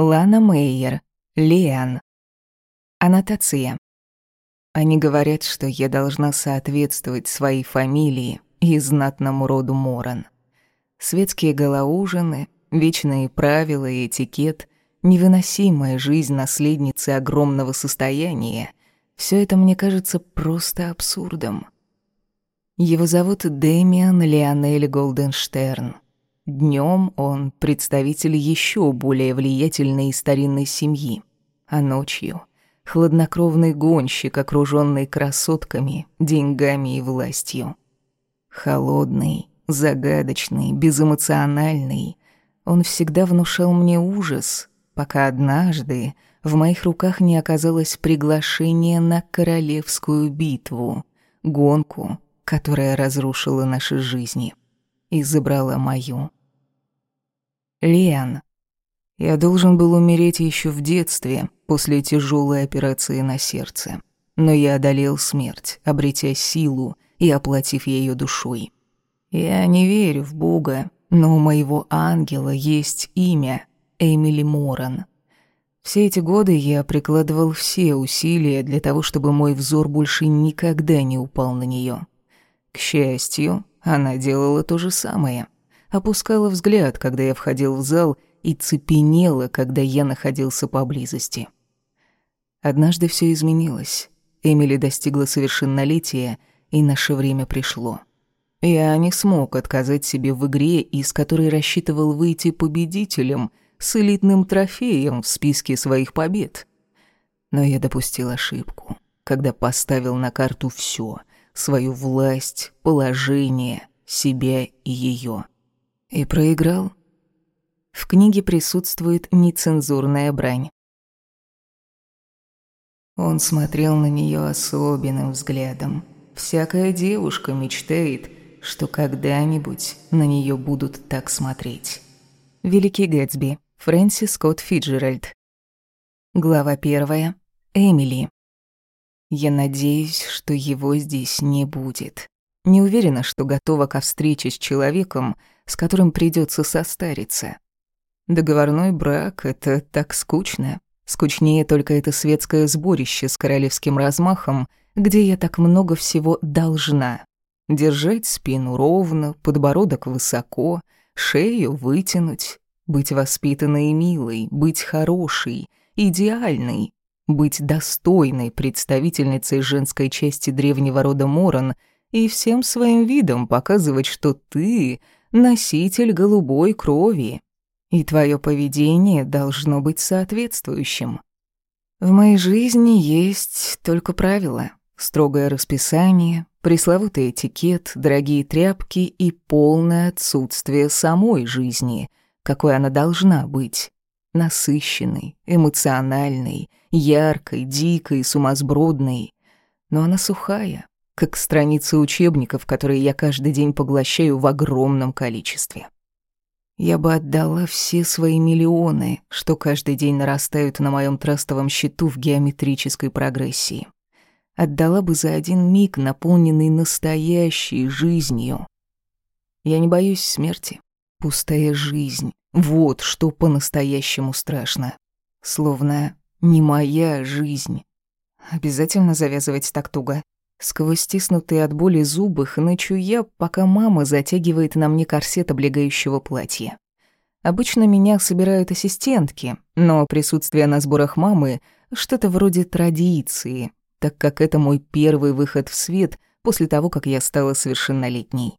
Лана Мейер. Лиан. Аннотация. Они говорят, что я должна соответствовать своей фамилии и знатному роду Моран. Светские голоужины, вечные правила и этикет, невыносимая жизнь наследницы огромного состояния — все это мне кажется просто абсурдом. Его зовут Дэмиан Леонель Голденштерн. Днем он представитель еще более влиятельной и старинной семьи, а ночью — хладнокровный гонщик, окруженный красотками, деньгами и властью. Холодный, загадочный, безэмоциональный, он всегда внушал мне ужас, пока однажды в моих руках не оказалось приглашение на королевскую битву, гонку, которая разрушила наши жизни и забрала мою. Лиан. Я должен был умереть еще в детстве, после тяжелой операции на сердце. Но я одолел смерть, обретя силу и оплатив ее душой. Я не верю в Бога, но у моего ангела есть имя — Эмили Моран. Все эти годы я прикладывал все усилия для того, чтобы мой взор больше никогда не упал на нее. К счастью, она делала то же самое — опускала взгляд, когда я входил в зал, и цепенела, когда я находился поблизости. Однажды все изменилось. Эмили достигла совершеннолетия, и наше время пришло. Я не смог отказать себе в игре, из которой рассчитывал выйти победителем с элитным трофеем в списке своих побед. Но я допустил ошибку, когда поставил на карту все: свою власть, положение, себя и ее. И проиграл. В книге присутствует нецензурная брань. Он смотрел на нее особенным взглядом. Всякая девушка мечтает, что когда-нибудь на нее будут так смотреть. Великий Гэтсби. Фрэнсис Скотт Фиджеральд. Глава первая. Эмили. Я надеюсь, что его здесь не будет. Не уверена, что готова ко встрече с человеком, с которым придется состариться. Договорной брак — это так скучно. Скучнее только это светское сборище с королевским размахом, где я так много всего должна. Держать спину ровно, подбородок высоко, шею вытянуть, быть воспитанной и милой, быть хорошей, идеальной, быть достойной представительницей женской части древнего рода Моран и всем своим видом показывать, что ты носитель голубой крови, и твое поведение должно быть соответствующим. В моей жизни есть только правила, строгое расписание, пресловутый этикет, дорогие тряпки и полное отсутствие самой жизни, какой она должна быть. Насыщенной, эмоциональной, яркой, дикой, сумасбродной. Но она сухая, как страницы учебников, которые я каждый день поглощаю в огромном количестве. Я бы отдала все свои миллионы, что каждый день нарастают на моем трастовом счету в геометрической прогрессии. Отдала бы за один миг, наполненный настоящей жизнью. Я не боюсь смерти. Пустая жизнь. Вот что по-настоящему страшно. Словно не моя жизнь. Обязательно завязывать так туго. Сквозь стиснутые от боли зубы хнычу я, пока мама затягивает на мне корсет облегающего платья. Обычно меня собирают ассистентки, но присутствие на сборах мамы — что-то вроде традиции, так как это мой первый выход в свет после того, как я стала совершеннолетней.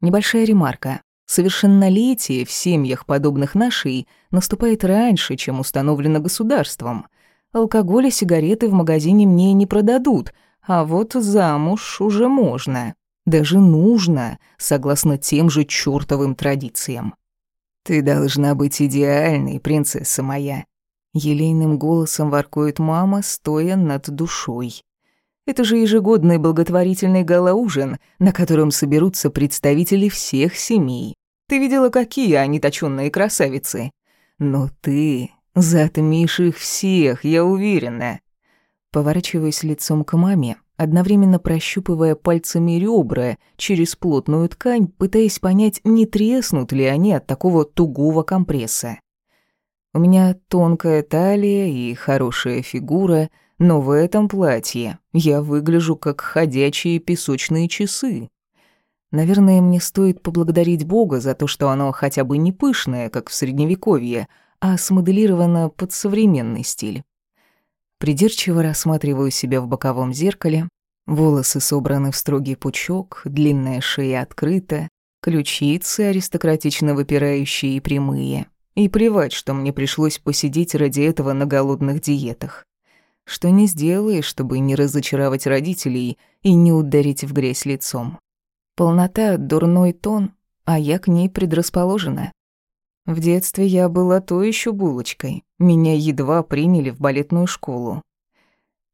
Небольшая ремарка. Совершеннолетие в семьях, подобных нашей, наступает раньше, чем установлено государством. Алкоголь и сигареты в магазине мне не продадут — а вот замуж уже можно, даже нужно, согласно тем же чёртовым традициям. «Ты должна быть идеальной, принцесса моя», — елейным голосом воркует мама, стоя над душой. Это же ежегодный благотворительный галаужин, на котором соберутся представители всех семей. Ты видела, какие они точёные красавицы? Но ты затмишь их всех, я уверена. Поворачиваюсь лицом к маме, одновременно прощупывая пальцами ребра через плотную ткань, пытаясь понять, не треснут ли они от такого тугого компресса. У меня тонкая талия и хорошая фигура, но в этом платье я выгляжу как ходячие песочные часы. Наверное, мне стоит поблагодарить Бога за то, что оно хотя бы не пышное, как в Средневековье, а смоделировано под современный стиль. Придирчиво рассматриваю себя в боковом зеркале. Волосы собраны в строгий пучок, длинная шея открыта, ключицы аристократично выпирающие и прямые. И плевать, что мне пришлось посидеть ради этого на голодных диетах. Что не сделаешь, чтобы не разочаровать родителей и не ударить в грязь лицом. Полнота — дурной тон, а я к ней предрасположена. В детстве я была то еще булочкой. Меня едва приняли в балетную школу.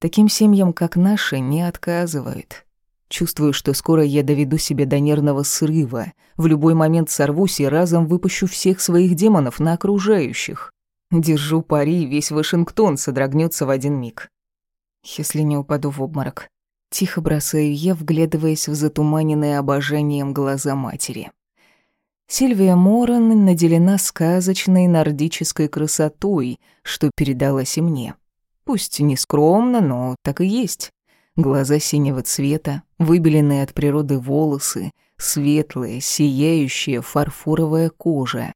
Таким семьям, как наши, не отказывают. Чувствую, что скоро я доведу себя до нервного срыва. В любой момент сорвусь и разом выпущу всех своих демонов на окружающих. Держу пари, весь Вашингтон содрогнется в один миг. Если не упаду в обморок. Тихо бросаю я, вглядываясь в затуманенные обожанием глаза матери. Сильвия Моран наделена сказочной нордической красотой, что передалась и мне. Пусть не скромно, но так и есть. Глаза синего цвета, выбеленные от природы волосы, светлая, сияющая фарфоровая кожа.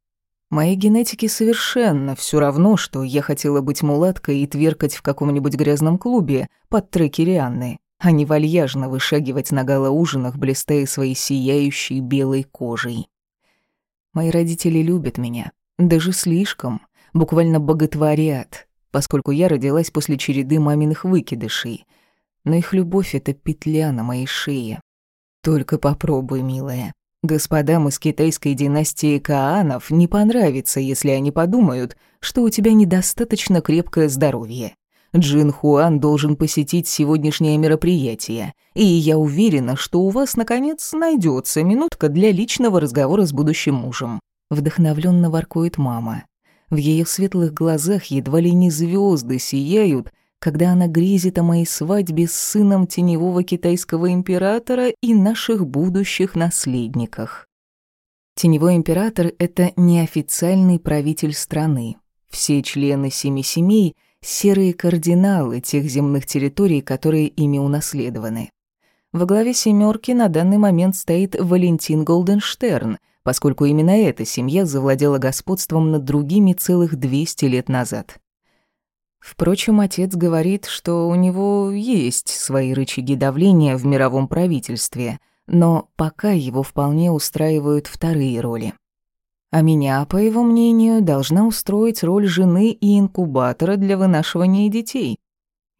Моей генетике совершенно все равно, что я хотела быть мулаткой и тверкать в каком-нибудь грязном клубе под треки Рианны, а не вальяжно вышагивать на галоужинах, блистая своей сияющей белой кожей. Мои родители любят меня, даже слишком, буквально боготворят, поскольку я родилась после череды маминых выкидышей. Но их любовь — это петля на моей шее. Только попробуй, милая. Господам из китайской династии Каанов не понравится, если они подумают, что у тебя недостаточно крепкое здоровье. Джин Хуан должен посетить сегодняшнее мероприятие, и я уверена, что у вас, наконец, найдется минутка для личного разговора с будущим мужем». Вдохновленно воркует мама. В ее светлых глазах едва ли не звезды сияют, когда она грезит о моей свадьбе с сыном теневого китайского императора и наших будущих наследниках. Теневой император — это неофициальный правитель страны. Все члены семи семей — серые кардиналы тех земных территорий, которые ими унаследованы. Во главе семерки на данный момент стоит Валентин Голденштерн, поскольку именно эта семья завладела господством над другими целых 200 лет назад. Впрочем, отец говорит, что у него есть свои рычаги давления в мировом правительстве, но пока его вполне устраивают вторые роли. А меня, по его мнению, должна устроить роль жены и инкубатора для вынашивания детей.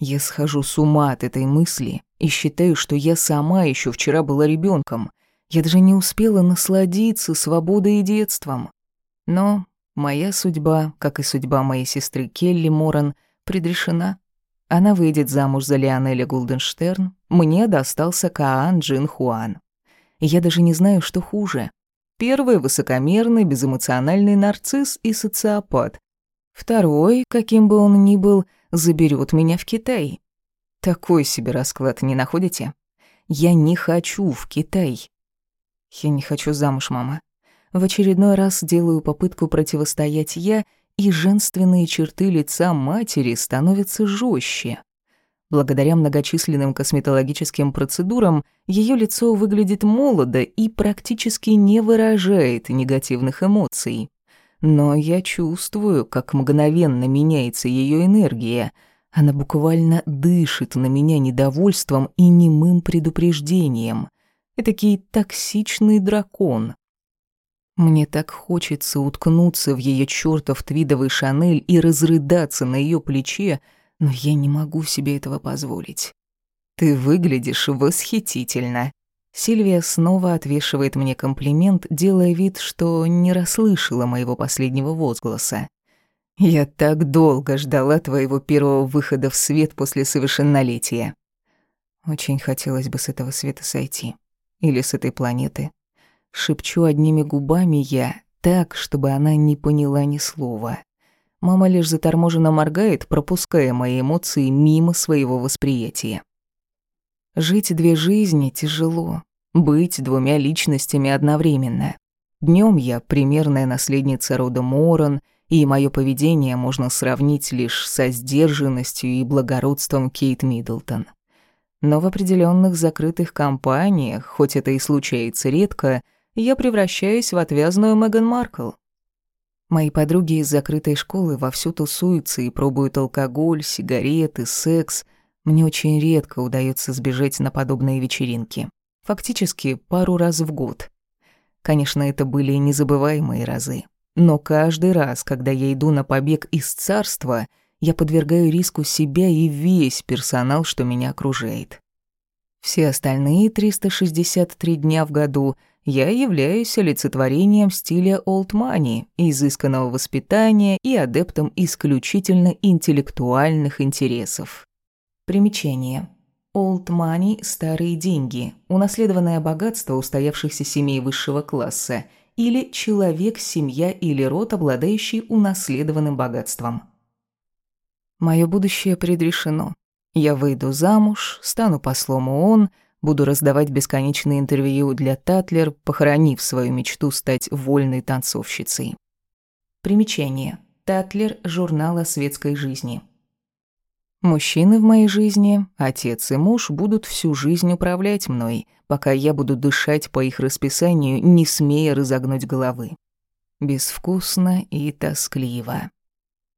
Я схожу с ума от этой мысли и считаю, что я сама еще вчера была ребенком. Я даже не успела насладиться свободой и детством. Но моя судьба, как и судьба моей сестры Келли Моран, предрешена. Она выйдет замуж за Лионеля Гулденштерн, мне достался Каан Джин Хуан. Я даже не знаю, что хуже Первый — высокомерный, безэмоциональный нарцисс и социопат. Второй, каким бы он ни был, заберет меня в Китай. Такой себе расклад не находите? Я не хочу в Китай. Я не хочу замуж, мама. В очередной раз делаю попытку противостоять я, и женственные черты лица матери становятся жестче. Благодаря многочисленным косметологическим процедурам ее лицо выглядит молодо и практически не выражает негативных эмоций. Но я чувствую, как мгновенно меняется ее энергия. Она буквально дышит на меня недовольством и немым предупреждением. Этакий токсичный дракон. Мне так хочется уткнуться в ее чертов твидовый шанель и разрыдаться на ее плече, но я не могу себе этого позволить. Ты выглядишь восхитительно. Сильвия снова отвешивает мне комплимент, делая вид, что не расслышала моего последнего возгласа. Я так долго ждала твоего первого выхода в свет после совершеннолетия. Очень хотелось бы с этого света сойти. Или с этой планеты. Шепчу одними губами я, так, чтобы она не поняла ни слова. Мама лишь заторможенно моргает, пропуская мои эмоции мимо своего восприятия. Жить две жизни тяжело. Быть двумя личностями одновременно. Днем я примерная наследница рода Моран, и мое поведение можно сравнить лишь со сдержанностью и благородством Кейт Миддлтон. Но в определенных закрытых компаниях, хоть это и случается редко, я превращаюсь в отвязную Меган Маркл. Мои подруги из закрытой школы вовсю тусуются и пробуют алкоголь, сигареты, секс. Мне очень редко удается сбежать на подобные вечеринки. Фактически пару раз в год. Конечно, это были незабываемые разы. Но каждый раз, когда я иду на побег из царства, я подвергаю риску себя и весь персонал, что меня окружает. Все остальные 363 дня в году я являюсь олицетворением стиля money, изысканного воспитания и адептом исключительно интеллектуальных интересов. Примечание. Money – старые деньги, унаследованное богатство устоявшихся семей высшего класса или человек, семья или род, обладающий унаследованным богатством. Мое будущее предрешено. Я выйду замуж, стану послом ООН, буду раздавать бесконечные интервью для Татлер, похоронив свою мечту стать вольной танцовщицей. Примечание. Татлер – журнал о светской жизни – Мужчины в моей жизни, отец и муж, будут всю жизнь управлять мной, пока я буду дышать по их расписанию, не смея разогнуть головы. Безвкусно и тоскливо.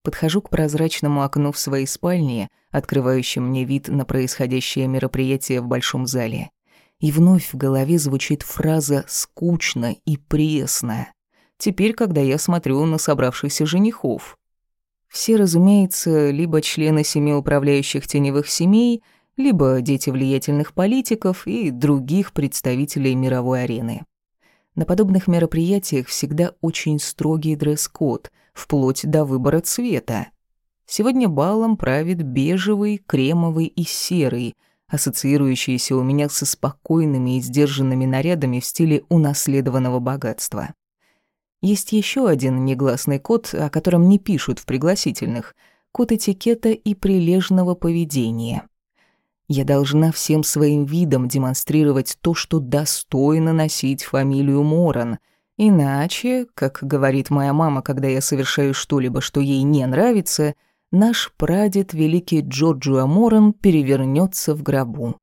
Подхожу к прозрачному окну в своей спальне, открывающему мне вид на происходящее мероприятие в большом зале. И вновь в голове звучит фраза «скучно и пресно». Теперь, когда я смотрю на собравшихся женихов. Все, разумеется, либо члены семи управляющих теневых семей, либо дети влиятельных политиков и других представителей мировой арены. На подобных мероприятиях всегда очень строгий дресс-код, вплоть до выбора цвета. Сегодня балом правит бежевый, кремовый и серый, ассоциирующиеся у меня со спокойными и сдержанными нарядами в стиле унаследованного богатства. Есть еще один негласный код, о котором не пишут в пригласительных. Код этикета и прилежного поведения. Я должна всем своим видом демонстрировать то, что достойно носить фамилию Моран. Иначе, как говорит моя мама, когда я совершаю что-либо, что ей не нравится, наш прадед, великий Джорджуа Моран, перевернется в гробу.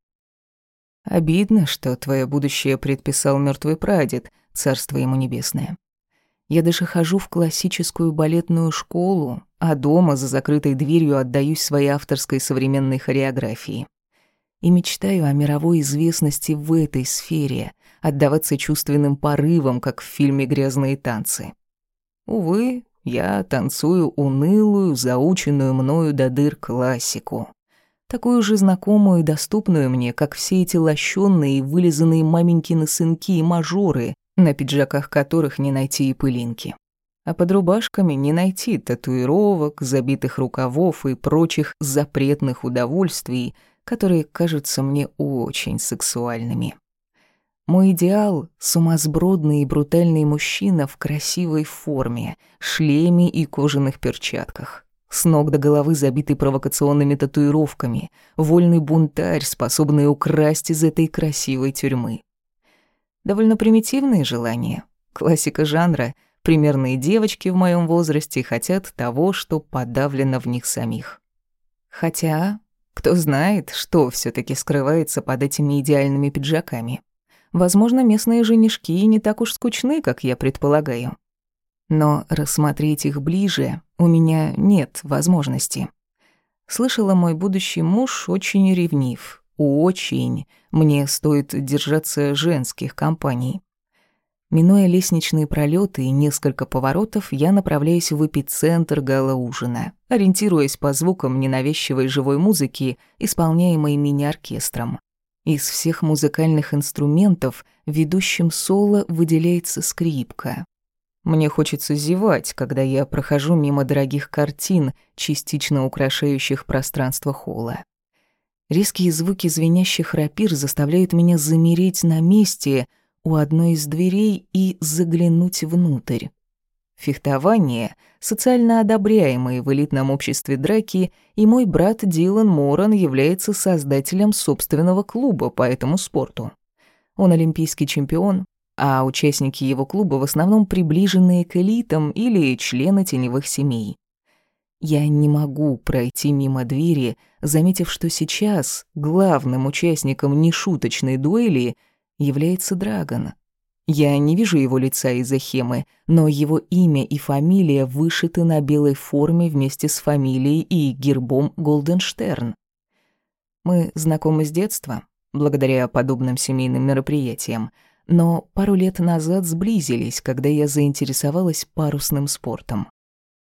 Обидно, что твое будущее предписал мертвый прадед, царство ему небесное. Я даже хожу в классическую балетную школу, а дома за закрытой дверью отдаюсь своей авторской современной хореографии. И мечтаю о мировой известности в этой сфере, отдаваться чувственным порывам, как в фильме «Грязные танцы». Увы, я танцую унылую, заученную мною до дыр классику. Такую же знакомую и доступную мне, как все эти лощённые и вылизанные маменькины сынки и мажоры, на пиджаках которых не найти и пылинки. А под рубашками не найти татуировок, забитых рукавов и прочих запретных удовольствий, которые кажутся мне очень сексуальными. Мой идеал — сумасбродный и брутальный мужчина в красивой форме, шлеме и кожаных перчатках. С ног до головы забитый провокационными татуировками, вольный бунтарь, способный украсть из этой красивой тюрьмы. Довольно примитивные желания. Классика жанра. Примерные девочки в моем возрасте хотят того, что подавлено в них самих. Хотя, кто знает, что все таки скрывается под этими идеальными пиджаками. Возможно, местные женишки не так уж скучны, как я предполагаю. Но рассмотреть их ближе у меня нет возможности. Слышала, мой будущий муж очень ревнив, очень. Мне стоит держаться женских компаний. Минуя лестничные пролеты и несколько поворотов, я направляюсь в эпицентр гала-ужина, ориентируясь по звукам ненавязчивой живой музыки, исполняемой мини-оркестром. Из всех музыкальных инструментов ведущим соло выделяется скрипка. Мне хочется зевать, когда я прохожу мимо дорогих картин, частично украшающих пространство холла. Резкие звуки звенящих рапир заставляют меня замереть на месте у одной из дверей и заглянуть внутрь. Фехтование — социально одобряемые в элитном обществе драки, и мой брат Дилан Моран является создателем собственного клуба по этому спорту. Он олимпийский чемпион, а участники его клуба в основном приближенные к элитам или члены теневых семей. Я не могу пройти мимо двери, заметив, что сейчас главным участником нешуточной дуэли является Драгон. Я не вижу его лица из-за хемы, но его имя и фамилия вышиты на белой форме вместе с фамилией и гербом Голденштерн. Мы знакомы с детства, благодаря подобным семейным мероприятиям, но пару лет назад сблизились, когда я заинтересовалась парусным спортом.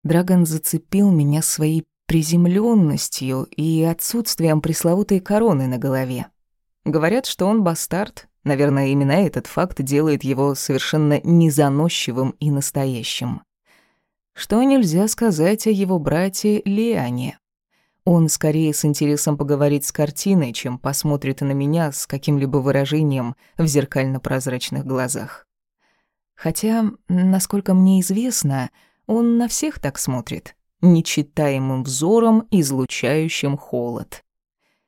Драгон зацепил меня своей приземленностью и отсутствием пресловутой короны на голове. Говорят, что он бастард, Наверное, именно этот факт делает его совершенно незаносчивым и настоящим. Что нельзя сказать о его брате Лиане. Он скорее с интересом поговорит с картиной, чем посмотрит на меня с каким-либо выражением в зеркально-прозрачных глазах. Хотя, насколько мне известно, он на всех так смотрит, нечитаемым взором, излучающим холод.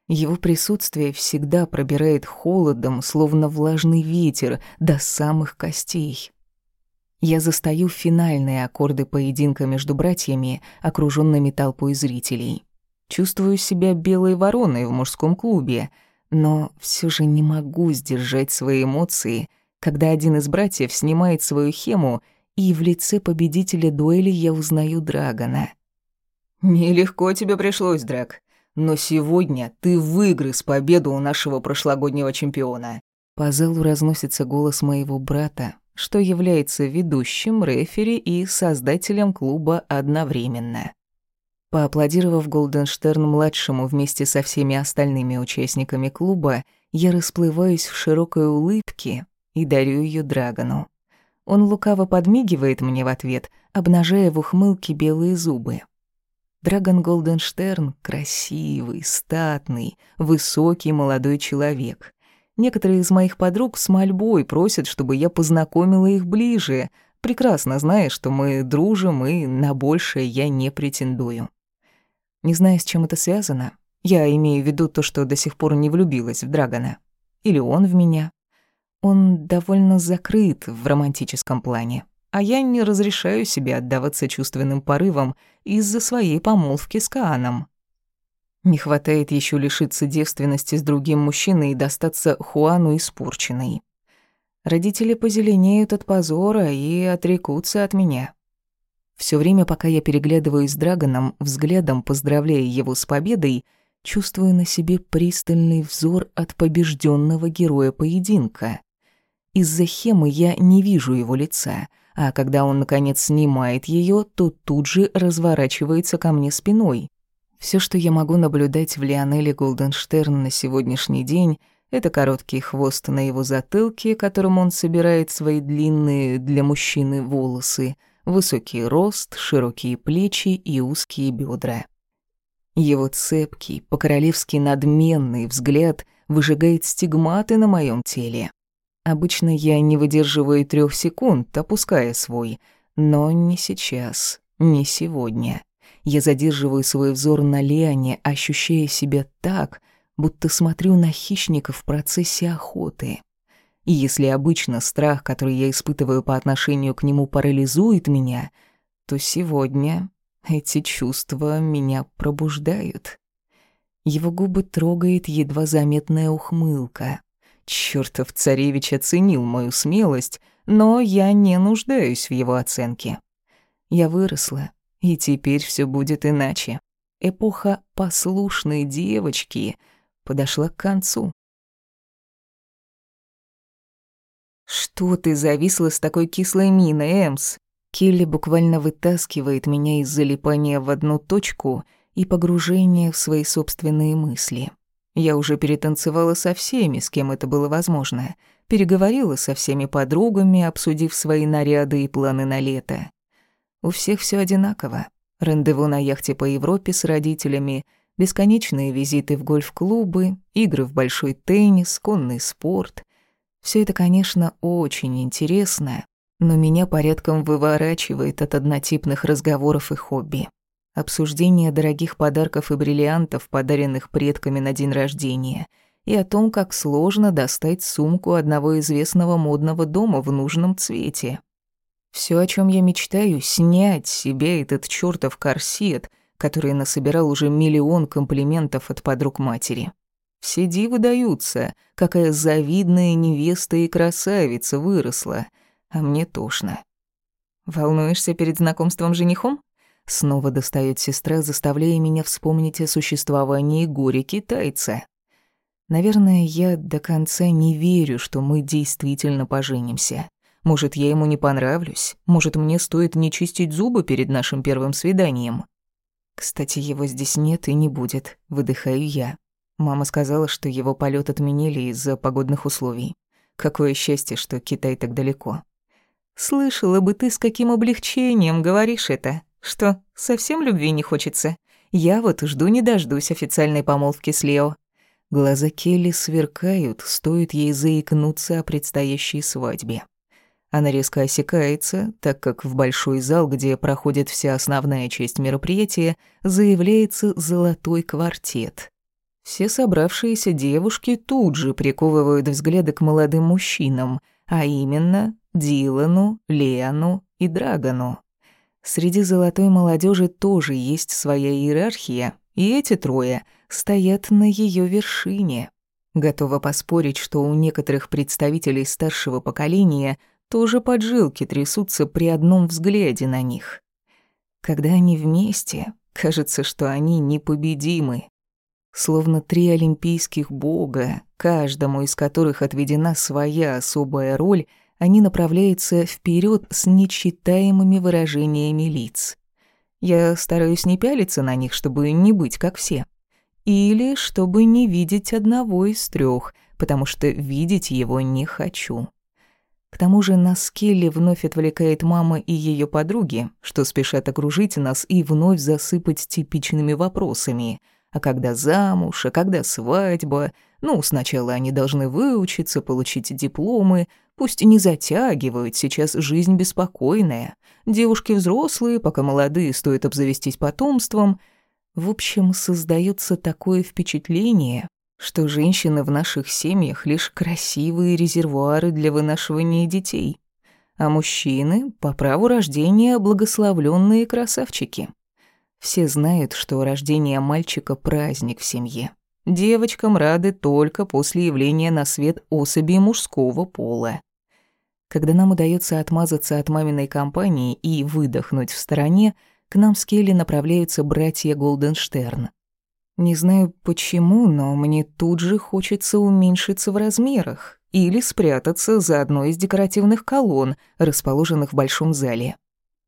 Его присутствие всегда пробирает холодом, словно влажный ветер, до самых костей. Я застаю финальные аккорды поединка между братьями, окружёнными толпой зрителей. Чувствую себя белой вороной в мужском клубе, но всё же не могу сдержать свои эмоции, когда один из братьев снимает свою хему, и в лице победителя дуэли я узнаю Драгона. «Нелегко тебе пришлось, Драг», но сегодня ты выигрыз победу у нашего прошлогоднего чемпиона». По залу разносится голос моего брата, что является ведущим, рефери и создателем клуба одновременно. Поаплодировав Голденштерн-младшему вместе со всеми остальными участниками клуба, я расплываюсь в широкой улыбке и дарю ее Драгону. Он лукаво подмигивает мне в ответ, обнажая в ухмылке белые зубы. Драгон Голденштерн — красивый, статный, высокий молодой человек. Некоторые из моих подруг с мольбой просят, чтобы я познакомила их ближе, прекрасно зная, что мы дружим и на большее я не претендую. Не знаю, с чем это связано. Я имею в виду то, что до сих пор не влюбилась в Драгона. Или он в меня. Он довольно закрыт в романтическом плане а я не разрешаю себе отдаваться чувственным порывам из-за своей помолвки с Кааном. Не хватает еще лишиться девственности с другим мужчиной и достаться Хуану испорченной. Родители позеленеют от позора и отрекутся от меня. Все время, пока я переглядываюсь с Драгоном, взглядом поздравляя его с победой, чувствую на себе пристальный взор от побежденного героя поединка. Из-за хемы я не вижу его лица — а когда он, наконец, снимает ее, то тут же разворачивается ко мне спиной. Все, что я могу наблюдать в Лионеле Голденштерн на сегодняшний день, это короткий хвост на его затылке, которым он собирает свои длинные для мужчины волосы, высокий рост, широкие плечи и узкие бедра. Его цепкий, по-королевски надменный взгляд выжигает стигматы на моем теле. Обычно я не выдерживаю трех секунд, опуская свой. Но не сейчас, не сегодня. Я задерживаю свой взор на Лиане, ощущая себя так, будто смотрю на хищника в процессе охоты. И если обычно страх, который я испытываю по отношению к нему, парализует меня, то сегодня эти чувства меня пробуждают. Его губы трогает едва заметная ухмылка. Чёртов царевич оценил мою смелость, но я не нуждаюсь в его оценке. Я выросла, и теперь всё будет иначе. Эпоха послушной девочки подошла к концу. «Что ты зависла с такой кислой миной, Эмс?» Келли буквально вытаскивает меня из залипания в одну точку и погружения в свои собственные мысли. Я уже перетанцевала со всеми, с кем это было возможно. Переговорила со всеми подругами, обсудив свои наряды и планы на лето. У всех все одинаково. Рандеву на яхте по Европе с родителями, бесконечные визиты в гольф-клубы, игры в большой теннис, конный спорт. Все это, конечно, очень интересно, но меня порядком выворачивает от однотипных разговоров и хобби. Обсуждение дорогих подарков и бриллиантов, подаренных предками на день рождения. и о том, как сложно достать сумку одного известного модного дома в нужном цвете. Все, о чем я мечтаю, снять с себя этот чертов корсет, который насобирал уже миллион комплиментов от подруг матери. Все дивы даются, какая завидная невеста и красавица выросла, а мне тошно. «Волнуешься перед знакомством с женихом?» Снова достает сестра, заставляя меня вспомнить о существовании горе-китайца. Наверное, я до конца не верю, что мы действительно поженимся. Может, я ему не понравлюсь? Может, мне стоит не чистить зубы перед нашим первым свиданием? Кстати, его здесь нет и не будет, выдыхаю я. Мама сказала, что его полет отменили из-за погодных условий. Какое счастье, что Китай так далеко. Слышала бы ты, с каким облегчением говоришь это. Что, совсем любви не хочется? Я вот жду не дождусь официальной помолвки с Лео. Глаза Келли сверкают, стоит ей заикнуться о предстоящей свадьбе. Она резко осекается, так как в большой зал, где проходит вся основная часть мероприятия, заявляется золотой квартет. Все собравшиеся девушки тут же приковывают взгляды к молодым мужчинам, а именно Дилану, Леону и Драгону. Среди золотой молодежи тоже есть своя иерархия, и эти трое стоят на ее вершине. Готова поспорить, что у некоторых представителей старшего поколения – тоже поджилки трясутся при одном взгляде на них. Когда они вместе, кажется, что они непобедимы. Словно три олимпийских бога, каждому из которых отведена своя особая роль, они направляются вперед с нечитаемыми выражениями лиц. Я стараюсь не пялиться на них, чтобы не быть как все. Или чтобы не видеть одного из трех, потому что видеть его не хочу. К тому же на скеле вновь отвлекает мама и ее подруги, что спешат окружить нас и вновь засыпать типичными вопросами. А когда замуж, а когда свадьба? Ну, сначала они должны выучиться, получить дипломы, пусть не затягивают, сейчас жизнь беспокойная. Девушки взрослые, пока молодые, стоит обзавестись потомством. В общем, создается такое впечатление, что женщины в наших семьях лишь красивые резервуары для вынашивания детей, а мужчины по праву рождения благословленные красавчики. Все знают, что рождение мальчика праздник в семье. Девочкам рады только после явления на свет особи мужского пола. Когда нам удается отмазаться от маминой компании и выдохнуть в стороне, к нам с Келли направляются братья Голденштерн. Не знаю почему, но мне тут же хочется уменьшиться в размерах или спрятаться за одной из декоративных колонн, расположенных в большом зале.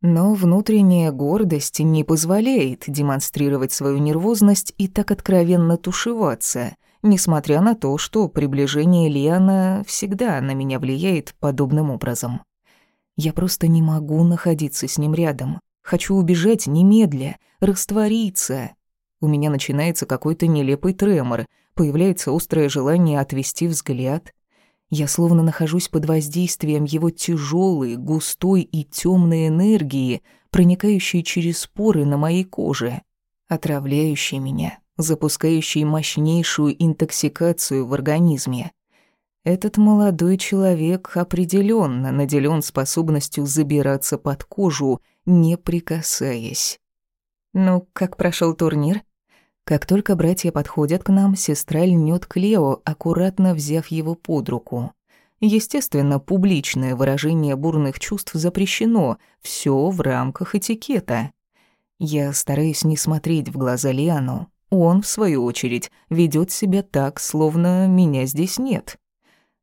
Но внутренняя гордость не позволяет демонстрировать свою нервозность и так откровенно тушеваться, несмотря на то, что приближение Лиана всегда на меня влияет подобным образом. Я просто не могу находиться с ним рядом. Хочу убежать немедля, раствориться, у меня начинается какой-то нелепый тремор, появляется острое желание отвести взгляд. Я словно нахожусь под воздействием его тяжелой, густой и темной энергии, проникающей через поры на моей коже, отравляющей меня, запускающей мощнейшую интоксикацию в организме. Этот молодой человек определенно наделен способностью забираться под кожу, не прикасаясь. «Ну, как прошел турнир?» Как только братья подходят к нам, сестра льнет к Лео, аккуратно взяв его под руку. Естественно, публичное выражение бурных чувств запрещено, все в рамках этикета. Я стараюсь не смотреть в глаза Лиану. Он, в свою очередь, ведет себя так, словно меня здесь нет.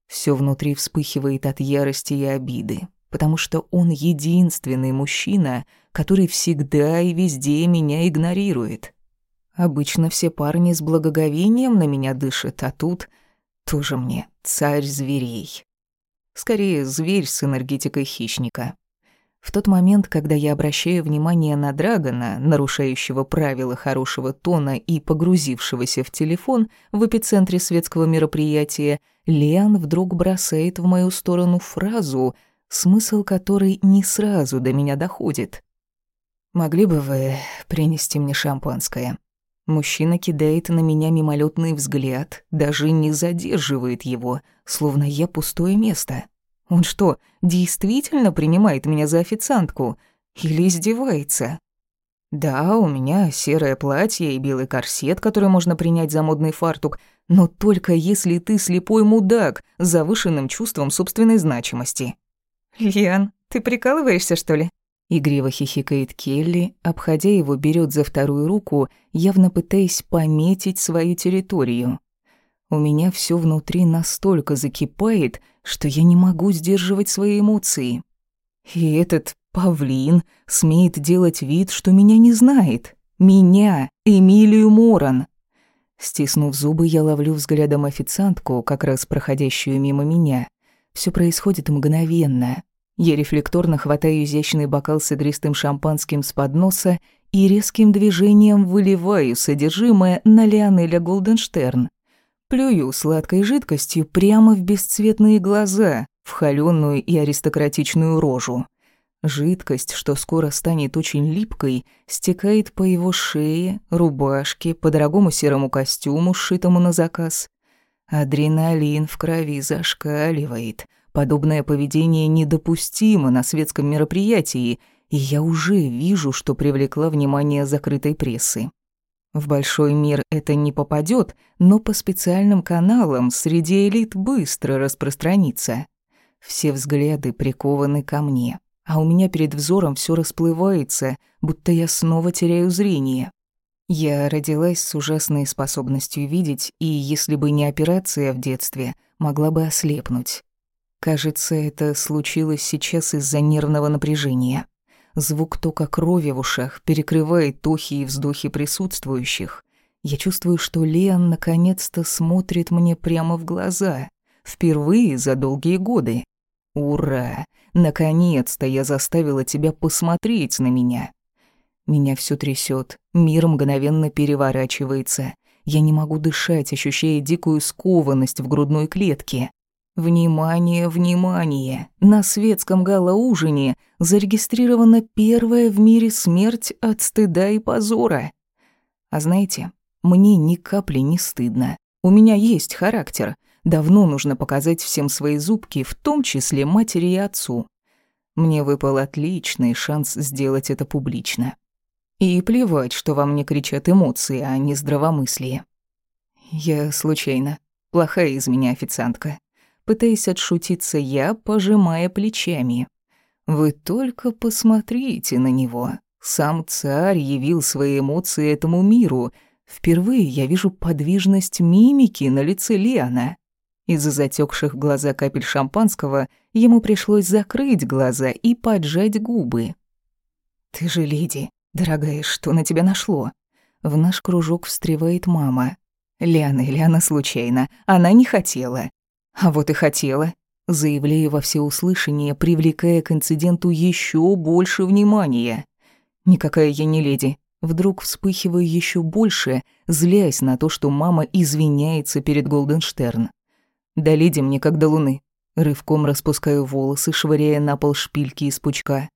Все внутри вспыхивает от ярости и обиды, потому что он единственный мужчина, который всегда и везде меня игнорирует. Обычно все парни с благоговением на меня дышат, а тут тоже мне царь зверей. Скорее, зверь с энергетикой хищника. В тот момент, когда я обращаю внимание на Драгона, нарушающего правила хорошего тона и погрузившегося в телефон в эпицентре светского мероприятия, Лиан вдруг бросает в мою сторону фразу, смысл которой не сразу до меня доходит. «Могли бы вы принести мне шампанское?» Мужчина кидает на меня мимолетный взгляд, даже не задерживает его, словно я пустое место. Он что, действительно принимает меня за официантку? Или издевается? Да, у меня серое платье и белый корсет, который можно принять за модный фартук, но только если ты слепой мудак с завышенным чувством собственной значимости. «Лиан, ты прикалываешься, что ли?» Игриво хихикает Келли, обходя его, берет за вторую руку, явно пытаясь пометить свою территорию. У меня все внутри настолько закипает, что я не могу сдерживать свои эмоции. И этот павлин смеет делать вид, что меня не знает. Меня, Эмилию Моран. Стиснув зубы, я ловлю взглядом официантку, как раз проходящую мимо меня. Все происходит мгновенно. Я рефлекторно хватаю изящный бокал с игристым шампанским с подноса и резким движением выливаю содержимое на Леонеля Голденштерн. Плюю сладкой жидкостью прямо в бесцветные глаза, в холёную и аристократичную рожу. Жидкость, что скоро станет очень липкой, стекает по его шее, рубашке, по дорогому серому костюму, сшитому на заказ. Адреналин в крови зашкаливает — Подобное поведение недопустимо на светском мероприятии, и я уже вижу, что привлекла внимание закрытой прессы. В большой мир это не попадет, но по специальным каналам среди элит быстро распространится. Все взгляды прикованы ко мне, а у меня перед взором все расплывается, будто я снова теряю зрение. Я родилась с ужасной способностью видеть, и если бы не операция в детстве, могла бы ослепнуть. Кажется, это случилось сейчас из-за нервного напряжения. Звук тока крови в ушах перекрывает тохи и вздохи присутствующих. Я чувствую, что Леон наконец-то смотрит мне прямо в глаза. Впервые за долгие годы. Ура! Наконец-то я заставила тебя посмотреть на меня. Меня все трясет, мир мгновенно переворачивается. Я не могу дышать, ощущая дикую скованность в грудной клетке. Внимание, внимание! На светском галоужине зарегистрирована первая в мире смерть от стыда и позора. А знаете, мне ни капли не стыдно. У меня есть характер. Давно нужно показать всем свои зубки, в том числе матери и отцу. Мне выпал отличный шанс сделать это публично. И плевать, что во мне кричат эмоции, а не здравомыслие. Я случайно. Плохая из меня официантка пытаясь отшутиться я, пожимая плечами. «Вы только посмотрите на него. Сам царь явил свои эмоции этому миру. Впервые я вижу подвижность мимики на лице Леона». Из-за затекших глаза капель шампанского ему пришлось закрыть глаза и поджать губы. «Ты же леди, дорогая, что на тебя нашло?» В наш кружок встревает мама. Лиана, Лиана случайно. Она не хотела. А вот и хотела. Заявляю во всеуслышание, привлекая к инциденту еще больше внимания. Никакая я не леди. Вдруг вспыхиваю еще больше, злясь на то, что мама извиняется перед Голденштерн. Да леди мне как до луны. Рывком распускаю волосы, швыряя на пол шпильки из пучка.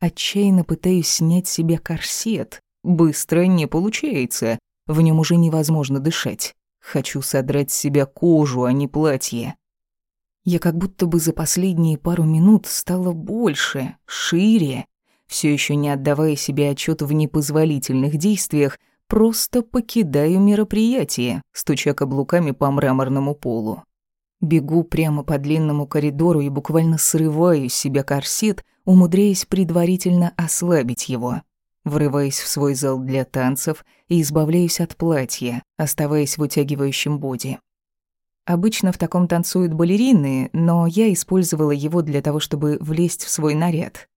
Отчаянно пытаюсь снять с себя корсет. Быстро не получается. В нем уже невозможно дышать. Хочу содрать с себя кожу, а не платье. Я как будто бы за последние пару минут стала больше, шире, все еще не отдавая себе отчет в непозволительных действиях, просто покидаю мероприятие, стуча каблуками по мраморному полу. Бегу прямо по длинному коридору и буквально срываю с себя корсет, умудряясь предварительно ослабить его. Врываясь в свой зал для танцев и избавляюсь от платья, оставаясь в утягивающем боди. Обычно в таком танцуют балерины, но я использовала его для того, чтобы влезть в свой наряд.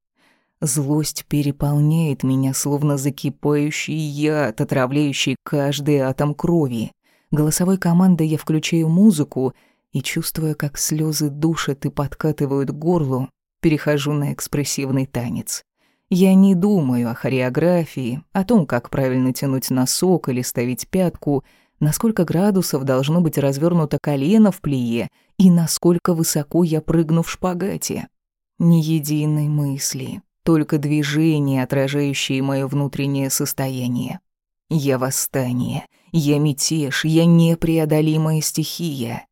Злость переполняет меня, словно закипающий яд, отравляющий каждый атом крови. Голосовой командой я включаю музыку и, чувствуя, как слезы душат и подкатывают к горлу, перехожу на экспрессивный танец. Я не думаю о хореографии, о том, как правильно тянуть носок или ставить пятку — на сколько градусов должно быть развернуто колено в плие и насколько высоко я прыгну в шпагате. Ни единой мысли, только движения, отражающие мое внутреннее состояние. Я восстание, я мятеж, я непреодолимая стихия.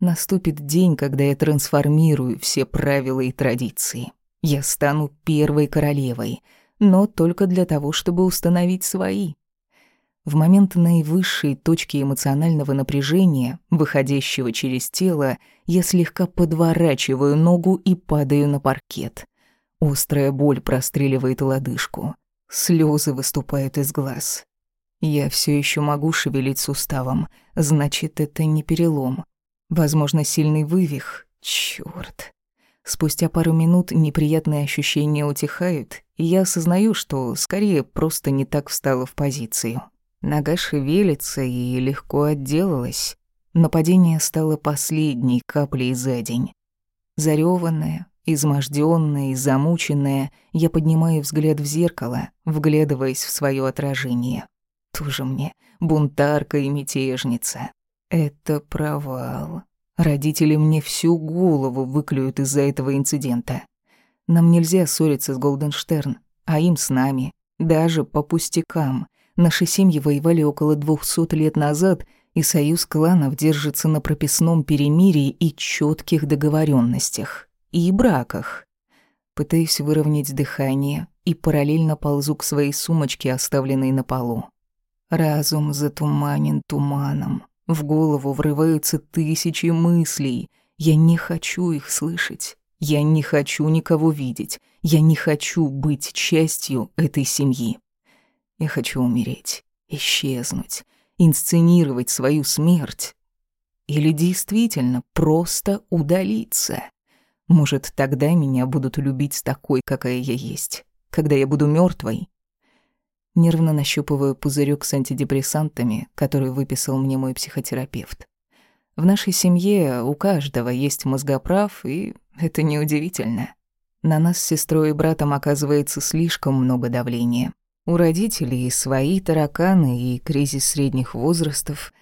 Наступит день, когда я трансформирую все правила и традиции. Я стану первой королевой, но только для того, чтобы установить свои. В момент наивысшей точки эмоционального напряжения, выходящего через тело, я слегка подворачиваю ногу и падаю на паркет. Острая боль простреливает лодыжку. Слезы выступают из глаз. Я все еще могу шевелить суставом, значит, это не перелом. Возможно, сильный вывих. Чёрт. Спустя пару минут неприятные ощущения утихают, и я осознаю, что скорее просто не так встала в позицию. Нога шевелится и легко отделалась. Нападение стало последней каплей за день. Зарёванная, измождённая и замученная, я поднимаю взгляд в зеркало, вглядываясь в своё отражение. Тоже мне бунтарка и мятежница. Это провал. Родители мне всю голову выклюют из-за этого инцидента. Нам нельзя ссориться с Голденштерн, а им с нами. Даже по пустякам. Наши семьи воевали около двухсот лет назад, и союз кланов держится на прописном перемирии и четких договоренностях. И браках. Пытаюсь выровнять дыхание и параллельно ползу к своей сумочке, оставленной на полу. Разум затуманен туманом. В голову врываются тысячи мыслей. Я не хочу их слышать. Я не хочу никого видеть. Я не хочу быть частью этой семьи. Я хочу умереть, исчезнуть, инсценировать свою смерть. Или действительно просто удалиться. Может, тогда меня будут любить такой, какая я есть. Когда я буду мертвой. Нервно нащупываю пузырек с антидепрессантами, который выписал мне мой психотерапевт. В нашей семье у каждого есть мозгоправ, и это неудивительно. На нас с сестрой и братом оказывается слишком много давления. У родителей свои тараканы и кризис средних возрастов.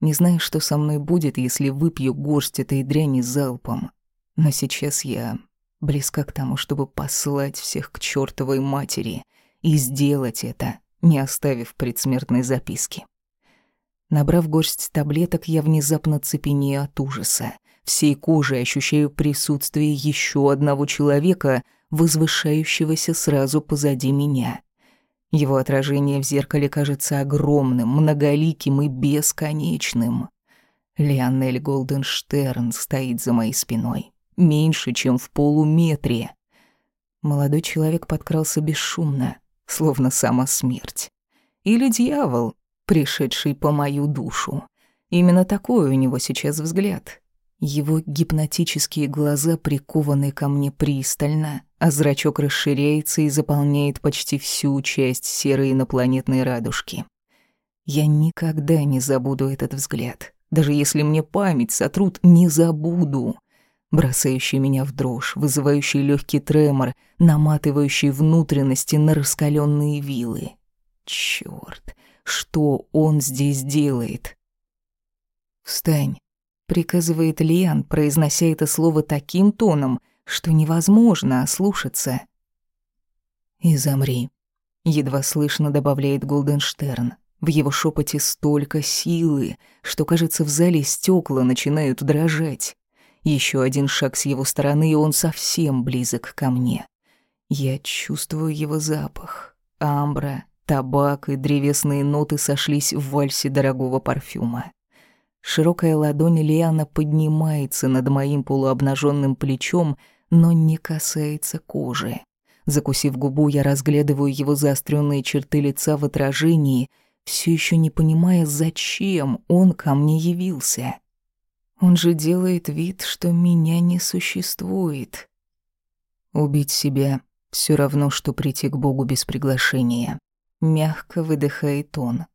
Не знаю, что со мной будет, если выпью горсть этой дряни залпом. Но сейчас я близка к тому, чтобы послать всех к чёртовой матери и сделать это, не оставив предсмертной записки. Набрав горсть таблеток, я внезапно цепенею от ужаса. Всей кожей ощущаю присутствие еще одного человека, возвышающегося сразу позади меня — его отражение в зеркале кажется огромным, многоликим и бесконечным. Лионель Голденштерн стоит за моей спиной, меньше, чем в полуметре. Молодой человек подкрался бесшумно, словно сама смерть. Или дьявол, пришедший по мою душу. Именно такой у него сейчас взгляд. Его гипнотические глаза прикованы ко мне пристально, а зрачок расширяется и заполняет почти всю часть серой инопланетной радужки. Я никогда не забуду этот взгляд. Даже если мне память сотрут, не забуду. Бросающий меня в дрожь, вызывающий легкий тремор, наматывающий внутренности на раскаленные вилы. Черт, что он здесь делает? «Встань», приказывает Лиан, произнося это слово таким тоном, что невозможно ослушаться. «И замри», — едва слышно добавляет Голденштерн. В его шепоте столько силы, что, кажется, в зале стекла начинают дрожать. Еще один шаг с его стороны, и он совсем близок ко мне. Я чувствую его запах. Амбра, табак и древесные ноты сошлись в вальсе дорогого парфюма. Широкая ладонь Лиана поднимается над моим полуобнаженным плечом, но не касается кожи. Закусив губу, я разглядываю его заостренные черты лица в отражении, все еще не понимая, зачем он ко мне явился. Он же делает вид, что меня не существует. Убить себя все равно, что прийти к Богу без приглашения. Мягко выдыхает он.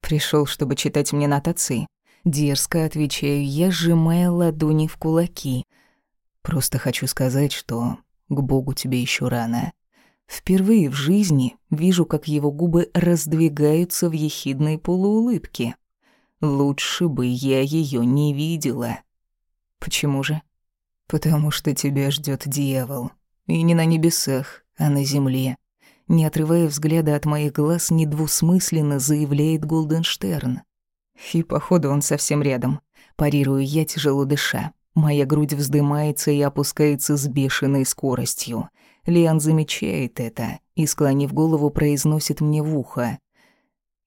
Пришел, чтобы читать мне нотации. Дерзко отвечаю я, сжимая ладони в кулаки. Просто хочу сказать, что к Богу тебе еще рано. Впервые в жизни вижу, как его губы раздвигаются в ехидной полуулыбке. Лучше бы я ее не видела. Почему же? Потому что тебя ждет дьявол. И не на небесах, а на земле. Не отрывая взгляда от моих глаз, недвусмысленно заявляет Голденштерн. И, походу, он совсем рядом. Парирую я, тяжело дыша. Моя грудь вздымается и опускается с бешеной скоростью. Лиан замечает это и, склонив голову, произносит мне в ухо.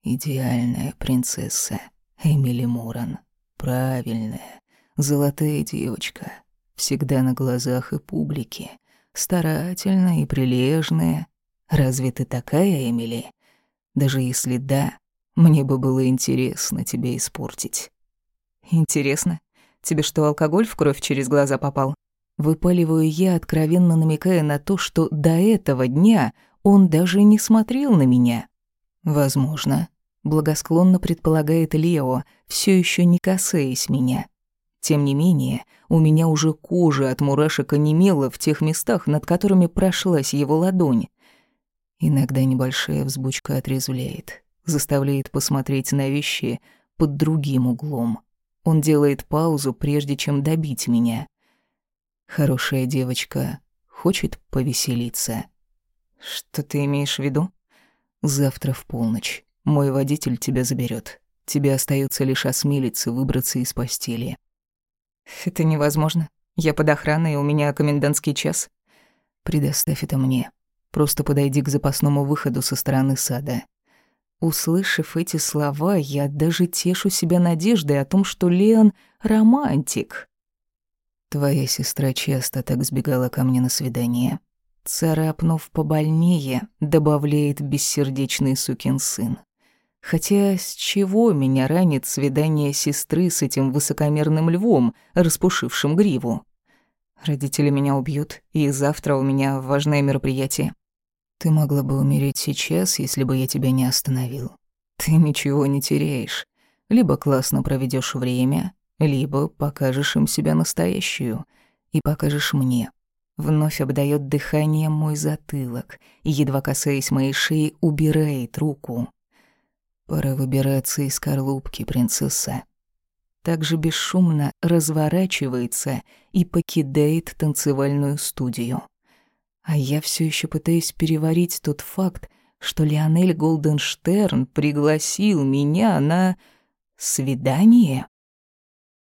«Идеальная принцесса Эмили Муран. Правильная, золотая девочка. Всегда на глазах и публики. Старательная и прилежная. Разве ты такая, Эмили? Даже если да, мне бы было интересно тебя испортить». «Интересно? Тебе что, алкоголь в кровь через глаза попал?» Выпаливаю я, откровенно намекая на то, что до этого дня он даже не смотрел на меня. Возможно, благосклонно предполагает Лео, все еще не касаясь меня. Тем не менее, у меня уже кожа от мурашек онемела в тех местах, над которыми прошлась его ладонь. Иногда небольшая взбучка отрезвляет, заставляет посмотреть на вещи под другим углом. Он делает паузу, прежде чем добить меня. Хорошая девочка хочет повеселиться. Что ты имеешь в виду? Завтра в полночь мой водитель тебя заберет. Тебе остается лишь осмелиться выбраться из постели. Это невозможно. Я под охраной, у меня комендантский час. Предоставь это мне. Просто подойди к запасному выходу со стороны сада. Услышав эти слова, я даже тешу себя надеждой о том, что Леон — романтик. Твоя сестра часто так сбегала ко мне на свидание. Царапнув побольнее, добавляет бессердечный сукин сын. Хотя с чего меня ранит свидание сестры с этим высокомерным львом, распушившим гриву? Родители меня убьют, и завтра у меня важное мероприятие. Ты могла бы умереть сейчас, если бы я тебя не остановил. Ты ничего не теряешь. Либо классно проведешь время, либо покажешь им себя настоящую и покажешь мне. Вновь обдает дыхание мой затылок и, едва касаясь моей шеи, убирает руку. Пора выбираться из скорлупки, принцесса. Также бесшумно разворачивается и покидает танцевальную студию. А я все еще пытаюсь переварить тот факт, что Лионель Голденштерн пригласил меня на свидание.